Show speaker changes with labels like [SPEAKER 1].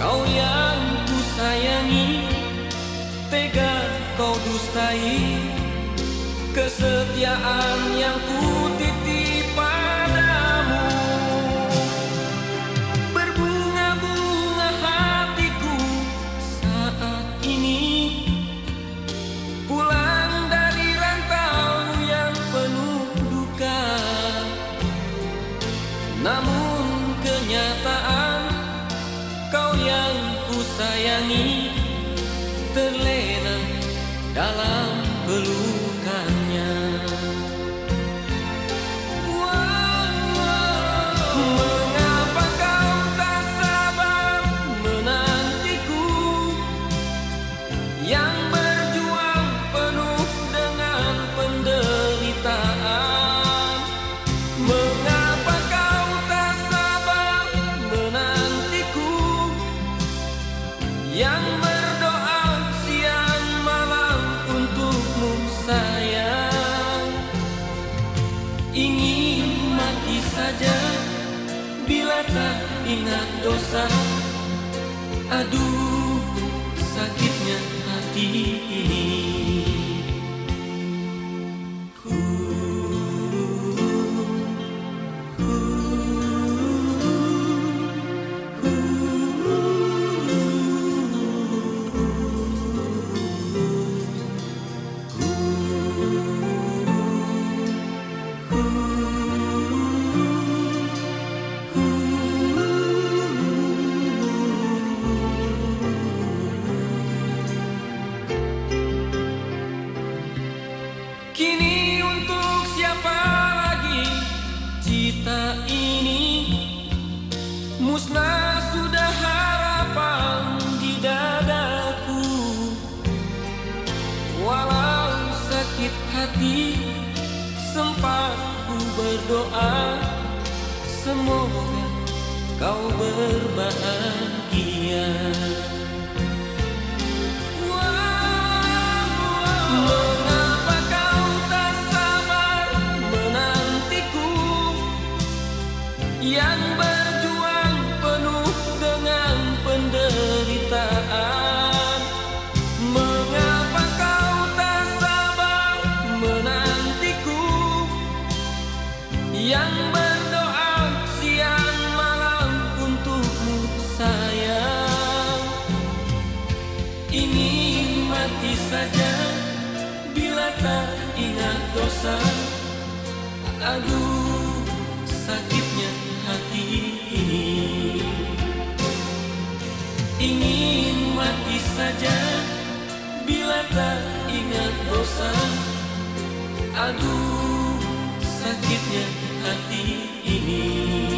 [SPEAKER 1] Kau yang ku sayangi Tega kau dustai. Kesetiaan yang ku yang ku sayangi Terlena dalam Yang berdoa siang malam untukmu sayang. Ingin mati saja bila tak ingat dosa. Aduh sakitnya hati ini berdoa. Semoga kau berbahagia. Mengapa kau tak sabar menantiku? Yang berjuang Yang berdoa siang malam untukmu sayang. Ingin mati saja bila tak ingat dosa. Aduh sakitnya hati ini. Ingin mati saja bila tak ingat dosa. Aduh sakitnya hati ini